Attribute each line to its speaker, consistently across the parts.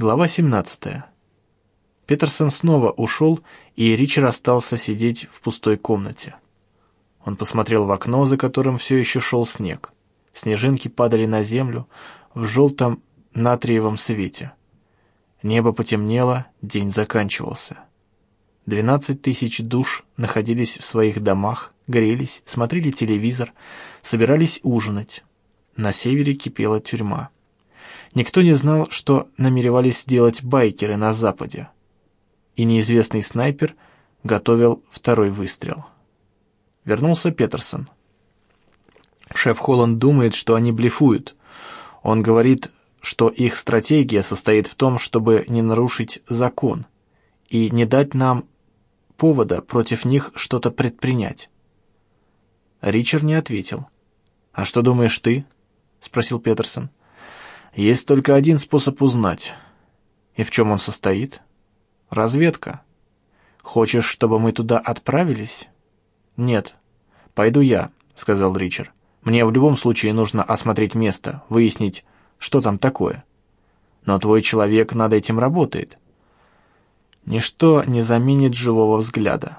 Speaker 1: Глава 17. Петерсон снова ушел, и Ричард остался сидеть в пустой комнате. Он посмотрел в окно, за которым все еще шел снег. Снежинки падали на землю в желтом натриевом свете. Небо потемнело, день заканчивался. Двенадцать тысяч душ находились в своих домах, грелись, смотрели телевизор, собирались ужинать. На севере кипела тюрьма. Никто не знал, что намеревались сделать байкеры на западе. И неизвестный снайпер готовил второй выстрел. Вернулся Петерсон. Шеф Холланд думает, что они блефуют. Он говорит, что их стратегия состоит в том, чтобы не нарушить закон и не дать нам повода против них что-то предпринять. Ричард не ответил. «А что думаешь ты?» — спросил Петерсон. Есть только один способ узнать. И в чем он состоит? Разведка. Хочешь, чтобы мы туда отправились? Нет. Пойду я, сказал Ричард. Мне в любом случае нужно осмотреть место, выяснить, что там такое. Но твой человек над этим работает. Ничто не заменит живого взгляда.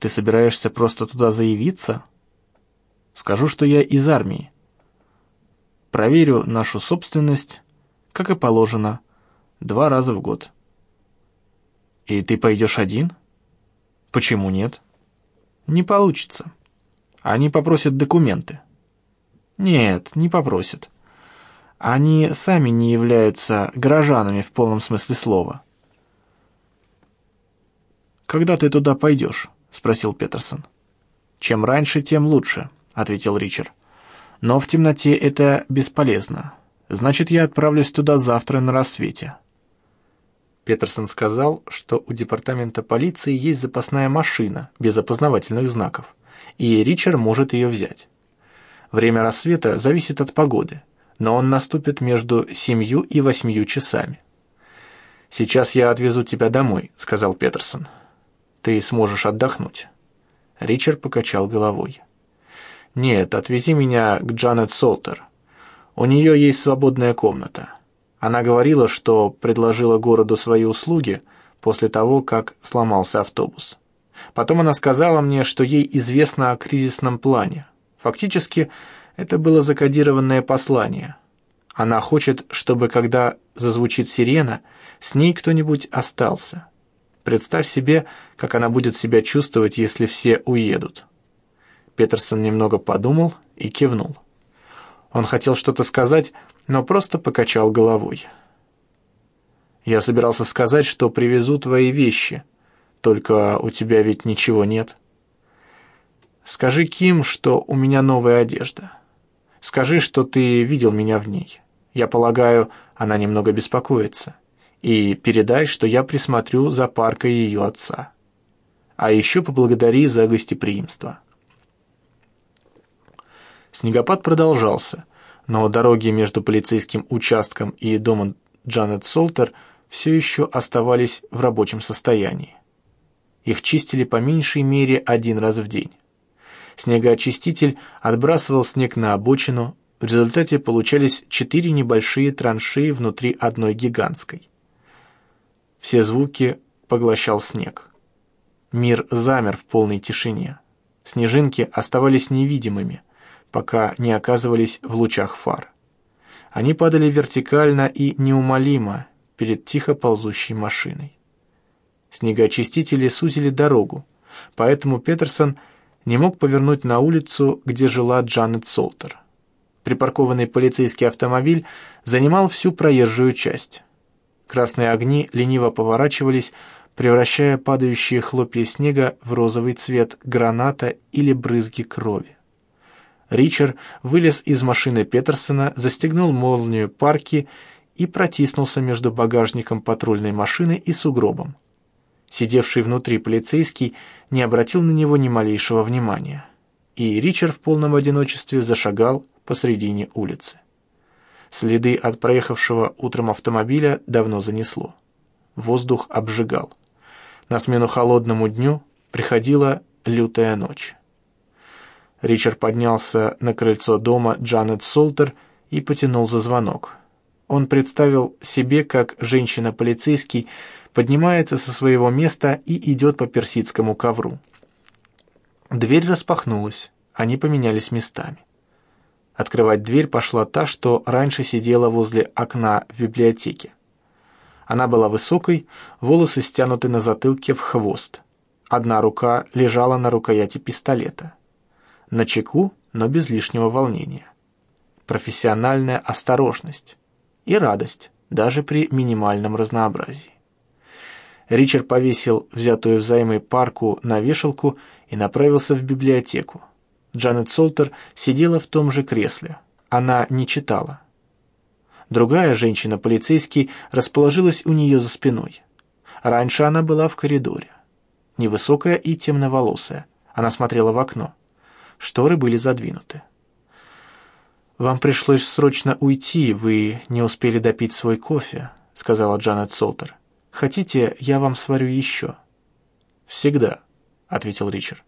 Speaker 1: Ты собираешься просто туда заявиться? Скажу, что я из армии. Проверю нашу собственность, как и положено, два раза в год. И ты пойдешь один? Почему нет? Не получится. Они попросят документы. Нет, не попросят. Они сами не являются горожанами в полном смысле слова. «Когда ты туда пойдешь?» — спросил Петерсон. «Чем раньше, тем лучше», — ответил Ричард. Но в темноте это бесполезно. Значит, я отправлюсь туда завтра на рассвете». Петерсон сказал, что у департамента полиции есть запасная машина без опознавательных знаков, и Ричард может ее взять. Время рассвета зависит от погоды, но он наступит между семью и восьмью часами. «Сейчас я отвезу тебя домой», — сказал Петерсон. «Ты сможешь отдохнуть». Ричард покачал головой. «Нет, отвези меня к Джанет Солтер. У нее есть свободная комната. Она говорила, что предложила городу свои услуги после того, как сломался автобус. Потом она сказала мне, что ей известно о кризисном плане. Фактически, это было закодированное послание. Она хочет, чтобы, когда зазвучит сирена, с ней кто-нибудь остался. Представь себе, как она будет себя чувствовать, если все уедут. Петерсон немного подумал и кивнул. Он хотел что-то сказать, но просто покачал головой. «Я собирался сказать, что привезу твои вещи, только у тебя ведь ничего нет. Скажи Ким, что у меня новая одежда. Скажи, что ты видел меня в ней. Я полагаю, она немного беспокоится. И передай, что я присмотрю за паркой ее отца. А еще поблагодари за гостеприимство». Снегопад продолжался, но дороги между полицейским участком и домом Джанет Солтер все еще оставались в рабочем состоянии. Их чистили по меньшей мере один раз в день. Снегоочиститель отбрасывал снег на обочину, в результате получались четыре небольшие траншеи внутри одной гигантской. Все звуки поглощал снег. Мир замер в полной тишине. Снежинки оставались невидимыми, пока не оказывались в лучах фар. Они падали вертикально и неумолимо перед тихо ползущей машиной. Снегоочистители сузили дорогу, поэтому Петерсон не мог повернуть на улицу, где жила Джанет Солтер. Припаркованный полицейский автомобиль занимал всю проезжую часть. Красные огни лениво поворачивались, превращая падающие хлопья снега в розовый цвет граната или брызги крови. Ричард вылез из машины Петерсона, застегнул молнию парки и протиснулся между багажником патрульной машины и сугробом. Сидевший внутри полицейский не обратил на него ни малейшего внимания, и Ричард в полном одиночестве зашагал посредине улицы. Следы от проехавшего утром автомобиля давно занесло. Воздух обжигал. На смену холодному дню приходила лютая ночь. Ричард поднялся на крыльцо дома Джанет Солтер и потянул за звонок. он представил себе, как женщина-полицейский поднимается со своего места и идет по персидскому ковру. Дверь распахнулась, они поменялись местами. Открывать дверь пошла та, что раньше сидела возле окна в библиотеке. Она была высокой, волосы стянуты на затылке в хвост. Одна рука лежала на рукояти пистолета. На чеку, но без лишнего волнения. Профессиональная осторожность и радость, даже при минимальном разнообразии. Ричард повесил взятую взаймы парку на вешалку и направился в библиотеку. Джанет Солтер сидела в том же кресле. Она не читала. Другая женщина-полицейский расположилась у нее за спиной. Раньше она была в коридоре. Невысокая и темноволосая. Она смотрела в окно. Шторы были задвинуты. «Вам пришлось срочно уйти, вы не успели допить свой кофе», — сказала Джанет Солтер. «Хотите, я вам сварю еще?» «Всегда», — ответил Ричард.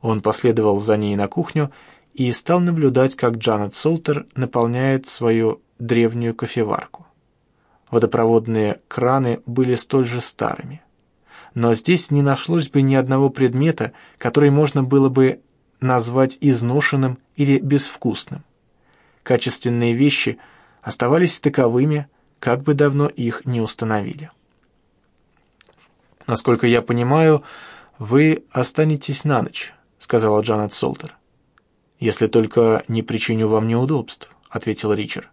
Speaker 1: Он последовал за ней на кухню и стал наблюдать, как Джанет Солтер наполняет свою древнюю кофеварку. Водопроводные краны были столь же старыми. Но здесь не нашлось бы ни одного предмета, который можно было бы назвать изношенным или безвкусным. Качественные вещи оставались таковыми, как бы давно их не установили. «Насколько я понимаю, вы останетесь на ночь», — сказала Джанет Солтер. «Если только не причиню вам неудобств», — ответил Ричард.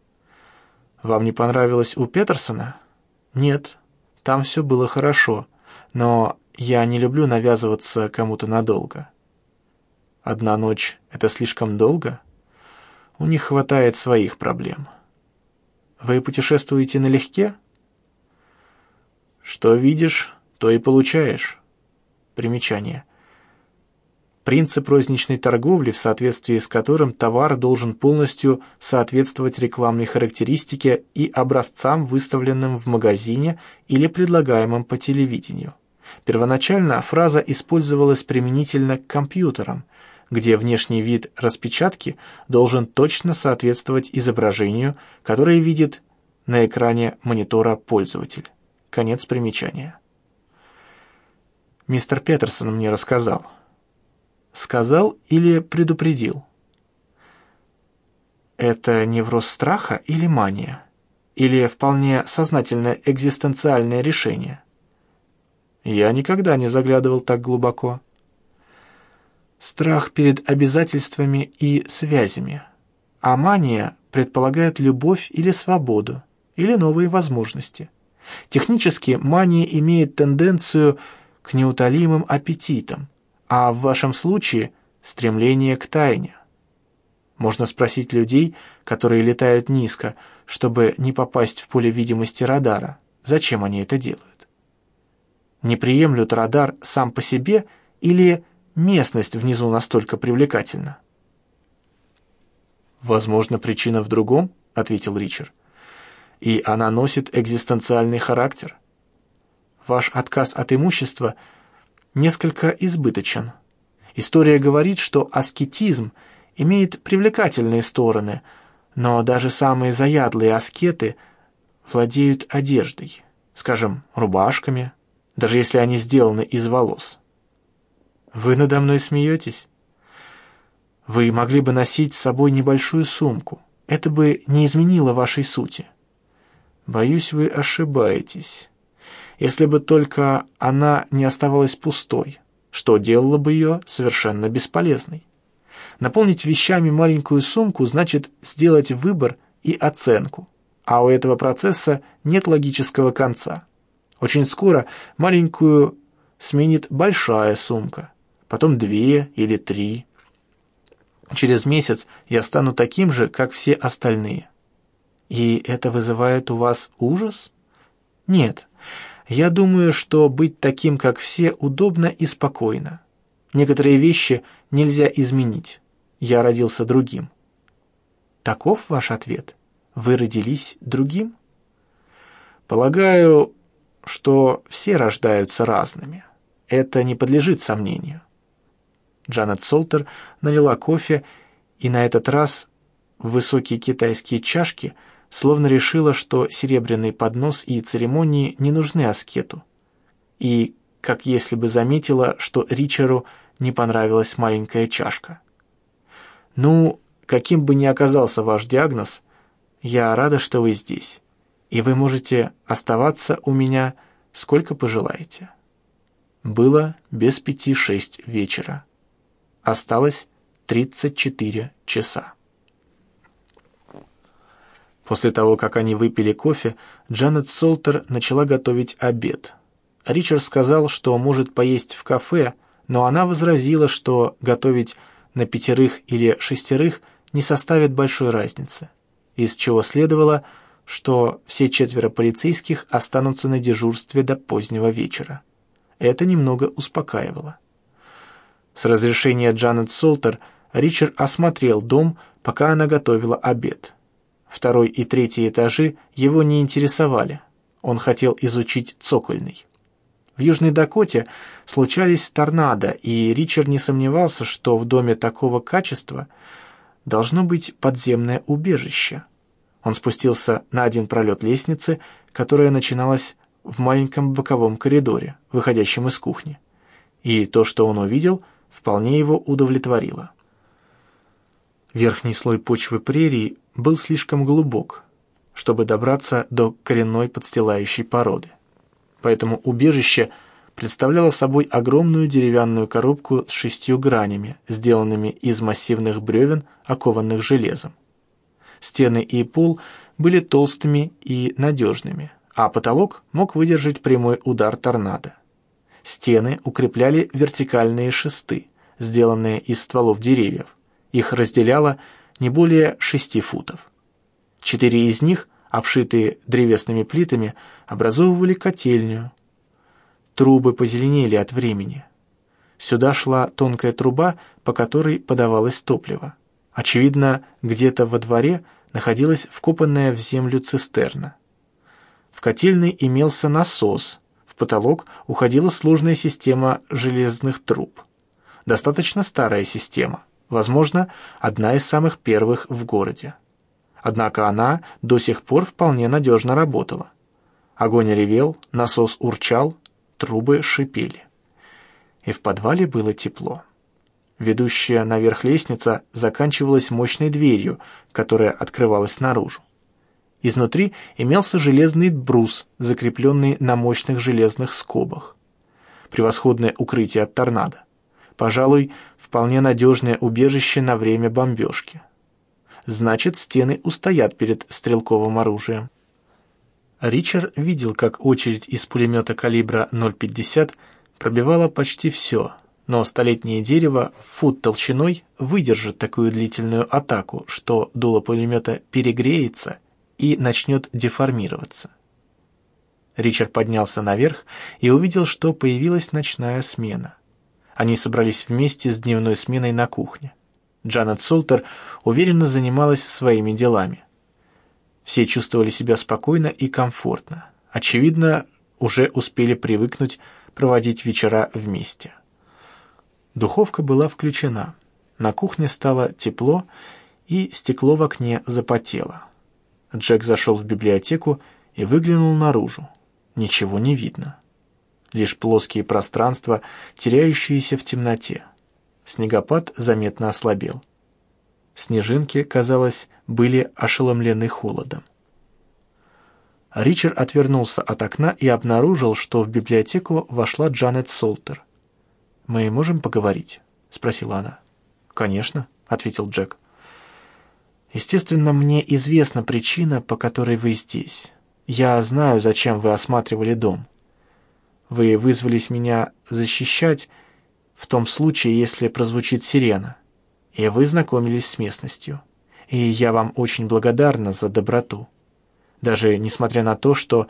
Speaker 1: «Вам не понравилось у Петерсона?» «Нет, там все было хорошо, но я не люблю навязываться кому-то надолго». «Одна ночь — это слишком долго?» «У них хватает своих проблем». «Вы путешествуете налегке?» «Что видишь, то и получаешь». Примечание. Принцип розничной торговли, в соответствии с которым товар должен полностью соответствовать рекламной характеристике и образцам, выставленным в магазине или предлагаемым по телевидению. Первоначально фраза использовалась применительно к компьютерам, где внешний вид распечатки должен точно соответствовать изображению, которое видит на экране монитора пользователь. Конец примечания. Мистер Петерсон мне рассказал. Сказал или предупредил? Это невроз страха или мания? Или вполне сознательное экзистенциальное решение? Я никогда не заглядывал так глубоко. Страх перед обязательствами и связями. А мания предполагает любовь или свободу, или новые возможности. Технически мания имеет тенденцию к неутолимым аппетитам, а в вашем случае стремление к тайне. Можно спросить людей, которые летают низко, чтобы не попасть в поле видимости радара, зачем они это делают. Не приемлют радар сам по себе или местность внизу настолько привлекательна? «Возможно, причина в другом», — ответил Ричард. «И она носит экзистенциальный характер. Ваш отказ от имущества — несколько избыточен. История говорит, что аскетизм имеет привлекательные стороны, но даже самые заядлые аскеты владеют одеждой, скажем, рубашками, даже если они сделаны из волос. Вы надо мной смеетесь? Вы могли бы носить с собой небольшую сумку. Это бы не изменило вашей сути. Боюсь, вы ошибаетесь если бы только она не оставалась пустой, что делало бы ее совершенно бесполезной. Наполнить вещами маленькую сумку значит сделать выбор и оценку, а у этого процесса нет логического конца. Очень скоро маленькую сменит большая сумка, потом две или три. Через месяц я стану таким же, как все остальные. И это вызывает у вас ужас? Нет, я думаю, что быть таким, как все, удобно и спокойно. Некоторые вещи нельзя изменить. Я родился другим. Таков ваш ответ? Вы родились другим? Полагаю, что все рождаются разными. Это не подлежит сомнению. Джанет Солтер налила кофе, и на этот раз в высокие китайские чашки словно решила, что серебряный поднос и церемонии не нужны аскету, и как если бы заметила, что Ричеру не понравилась маленькая чашка. «Ну, каким бы ни оказался ваш диагноз, я рада, что вы здесь, и вы можете оставаться у меня сколько пожелаете». Было без пяти шесть вечера. Осталось тридцать четыре часа. После того, как они выпили кофе, Джанет Солтер начала готовить обед. Ричард сказал, что может поесть в кафе, но она возразила, что готовить на пятерых или шестерых не составит большой разницы, из чего следовало, что все четверо полицейских останутся на дежурстве до позднего вечера. Это немного успокаивало. С разрешения Джанет Солтер Ричард осмотрел дом, пока она готовила обед. Второй и третий этажи его не интересовали. Он хотел изучить цокольный. В Южной Дакоте случались торнадо, и Ричард не сомневался, что в доме такого качества должно быть подземное убежище. Он спустился на один пролет лестницы, которая начиналась в маленьком боковом коридоре, выходящем из кухни. И то, что он увидел, вполне его удовлетворило. Верхний слой почвы прерии был слишком глубок, чтобы добраться до коренной подстилающей породы. Поэтому убежище представляло собой огромную деревянную коробку с шестью гранями, сделанными из массивных бревен, окованных железом. Стены и пол были толстыми и надежными, а потолок мог выдержать прямой удар торнадо. Стены укрепляли вертикальные шесты, сделанные из стволов деревьев. Их разделяло не более шести футов. Четыре из них, обшитые древесными плитами, образовывали котельню. Трубы позеленели от времени. Сюда шла тонкая труба, по которой подавалось топливо. Очевидно, где-то во дворе находилась вкопанная в землю цистерна. В котельной имелся насос, потолок уходила сложная система железных труб. Достаточно старая система возможно, одна из самых первых в городе. Однако она до сих пор вполне надежно работала. Огонь ревел, насос урчал, трубы шипели. И в подвале было тепло. Ведущая наверх лестница заканчивалась мощной дверью, которая открывалась наружу. Изнутри имелся железный брус, закрепленный на мощных железных скобах. Превосходное укрытие от торнадо пожалуй, вполне надежное убежище на время бомбежки. Значит, стены устоят перед стрелковым оружием. Ричард видел, как очередь из пулемета калибра 0,50 пробивала почти все, но столетнее дерево фут толщиной выдержит такую длительную атаку, что дуло пулемета перегреется и начнет деформироваться. Ричард поднялся наверх и увидел, что появилась ночная смена. Они собрались вместе с дневной сменой на кухне. Джанет Солтер уверенно занималась своими делами. Все чувствовали себя спокойно и комфортно. Очевидно, уже успели привыкнуть проводить вечера вместе. Духовка была включена. На кухне стало тепло, и стекло в окне запотело. Джек зашел в библиотеку и выглянул наружу. Ничего не видно лишь плоские пространства, теряющиеся в темноте. Снегопад заметно ослабел. Снежинки, казалось, были ошеломлены холодом. Ричард отвернулся от окна и обнаружил, что в библиотеку вошла Джанет Солтер. «Мы можем поговорить?» — спросила она. «Конечно», — ответил Джек. «Естественно, мне известна причина, по которой вы здесь. Я знаю, зачем вы осматривали дом. Вы вызвались меня защищать в том случае, если прозвучит сирена, и вы знакомились с местностью. И я вам очень благодарна за доброту. Даже несмотря на то, что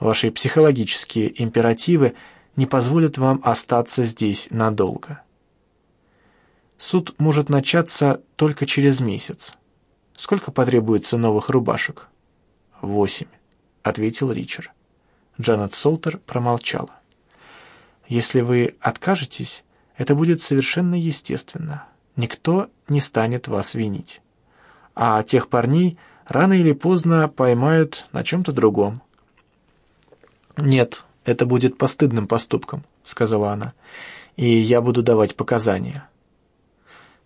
Speaker 1: ваши психологические императивы не позволят вам остаться здесь надолго. Суд может начаться только через месяц. Сколько потребуется новых рубашек? Восемь, ответил Ричард. Джанет Солтер промолчала. Если вы откажетесь, это будет совершенно естественно. Никто не станет вас винить. А тех парней Рано или поздно поймают на чем-то другом. «Нет, это будет постыдным поступком», — сказала она, — «и я буду давать показания».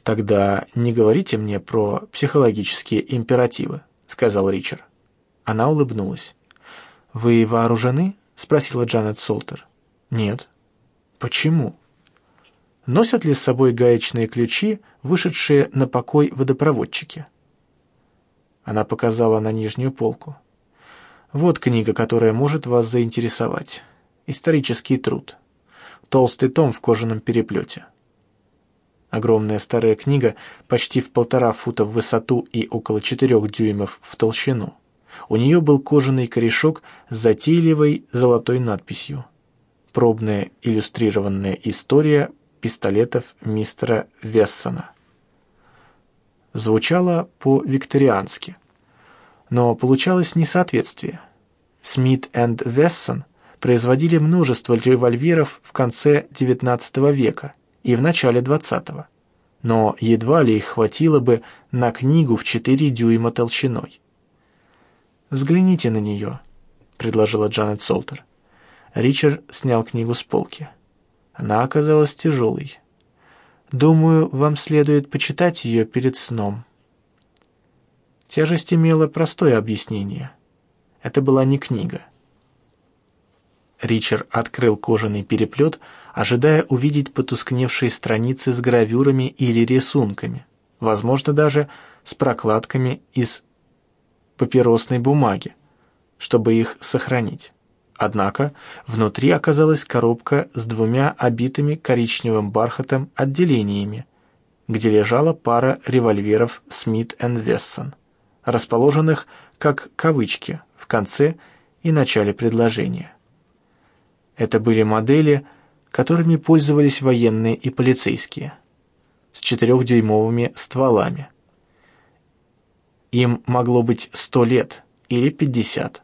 Speaker 1: «Тогда не говорите мне про психологические императивы», — сказал Ричард. Она улыбнулась. «Вы вооружены?» — спросила Джанет Солтер. «Нет». «Почему?» «Носят ли с собой гаечные ключи, вышедшие на покой водопроводчики?» Она показала на нижнюю полку. «Вот книга, которая может вас заинтересовать. Исторический труд. Толстый том в кожаном переплете». Огромная старая книга, почти в полтора фута в высоту и около четырех дюймов в толщину. У нее был кожаный корешок с затейливой золотой надписью. Пробная иллюстрированная история пистолетов мистера Вессона. Звучало по-викториански, но получалось несоответствие. Смит энд Вессон производили множество револьверов в конце XIX века – и в начале 20-го, но едва ли их хватило бы на книгу в 4 дюйма толщиной. «Взгляните на нее», — предложила Джанет Солтер. Ричард снял книгу с полки. Она оказалась тяжелой. «Думаю, вам следует почитать ее перед сном». Тяжесть имела простое объяснение. Это была не книга. Ричард открыл кожаный переплет, ожидая увидеть потускневшие страницы с гравюрами или рисунками, возможно, даже с прокладками из папиросной бумаги, чтобы их сохранить. Однако внутри оказалась коробка с двумя обитыми коричневым бархатом отделениями, где лежала пара револьверов Смит Вессон, расположенных как кавычки в конце и начале предложения. Это были модели, которыми пользовались военные и полицейские, с четырехдюймовыми стволами. Им могло быть сто лет или пятьдесят.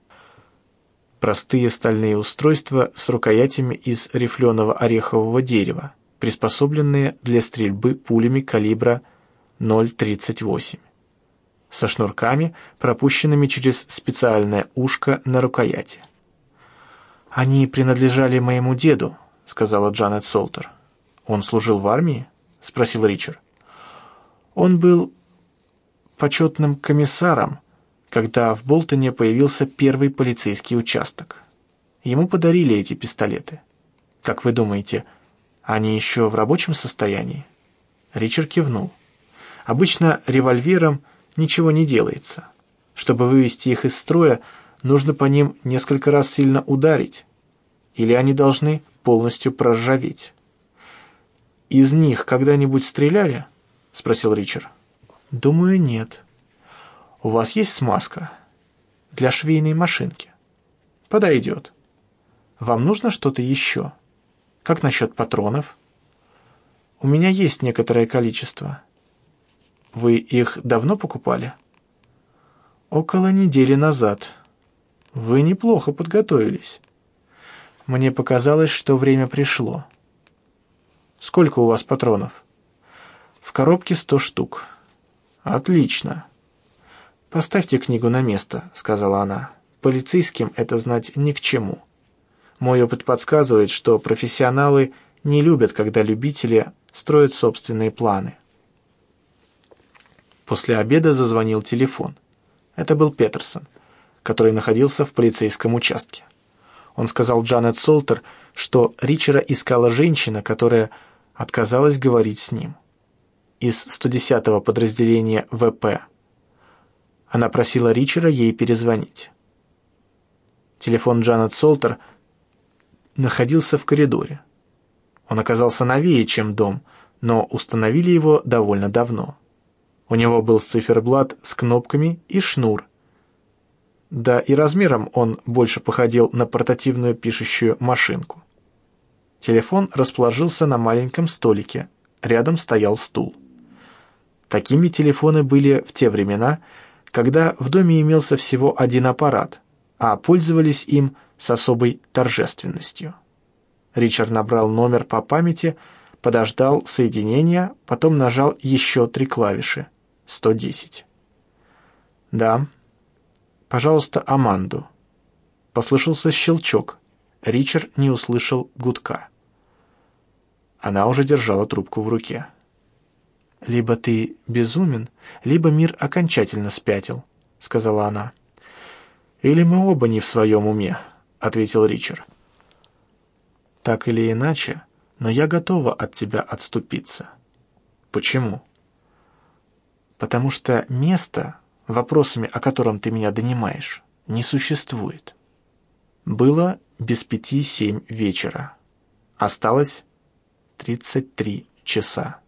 Speaker 1: Простые стальные устройства с рукоятями из рифленого орехового дерева, приспособленные для стрельбы пулями калибра 0,38 со шнурками, пропущенными через специальное ушко на рукояти. «Они принадлежали моему деду», — сказала Джанет Солтер. «Он служил в армии?» — спросил Ричард. «Он был почетным комиссаром, когда в Болтоне появился первый полицейский участок. Ему подарили эти пистолеты. Как вы думаете, они еще в рабочем состоянии?» Ричард кивнул. «Обычно револьвером ничего не делается. Чтобы вывести их из строя, нужно по ним несколько раз сильно ударить, или они должны полностью проржаветь. «Из них когда-нибудь стреляли?» — спросил Ричард. «Думаю, нет. У вас есть смазка? Для швейной машинки?» «Подойдет. Вам нужно что-то еще? Как насчет патронов?» «У меня есть некоторое количество. Вы их давно покупали?» «Около недели назад», вы неплохо подготовились. Мне показалось, что время пришло. Сколько у вас патронов? В коробке сто штук. Отлично. Поставьте книгу на место, сказала она. Полицейским это знать ни к чему. Мой опыт подсказывает, что профессионалы не любят, когда любители строят собственные планы. После обеда зазвонил телефон. Это был Петерсон который находился в полицейском участке. Он сказал Джанет Солтер, что Ричера искала женщина, которая отказалась говорить с ним. Из 110-го подразделения ВП. Она просила Ричера ей перезвонить. Телефон Джанет Солтер находился в коридоре. Он оказался новее, чем дом, но установили его довольно давно. У него был циферблат с кнопками и шнур, да и размером он больше походил на портативную пишущую машинку. Телефон расположился на маленьком столике, рядом стоял стул. Такими телефоны были в те времена, когда в доме имелся всего один аппарат, а пользовались им с особой торжественностью. Ричард набрал номер по памяти, подождал соединения, потом нажал еще три клавиши. 110. «Да», Пожалуйста, Аманду». Послышался щелчок. Ричард не услышал гудка. Она уже держала трубку в руке. «Либо ты безумен, либо мир окончательно спятил», — сказала она. «Или мы оба не в своем уме», — ответил Ричард. «Так или иначе, но я готова от тебя отступиться». «Почему?» «Потому что место, вопросами о котором ты меня донимаешь, не существует». Было без пяти семь вечера. Осталось тридцать три часа.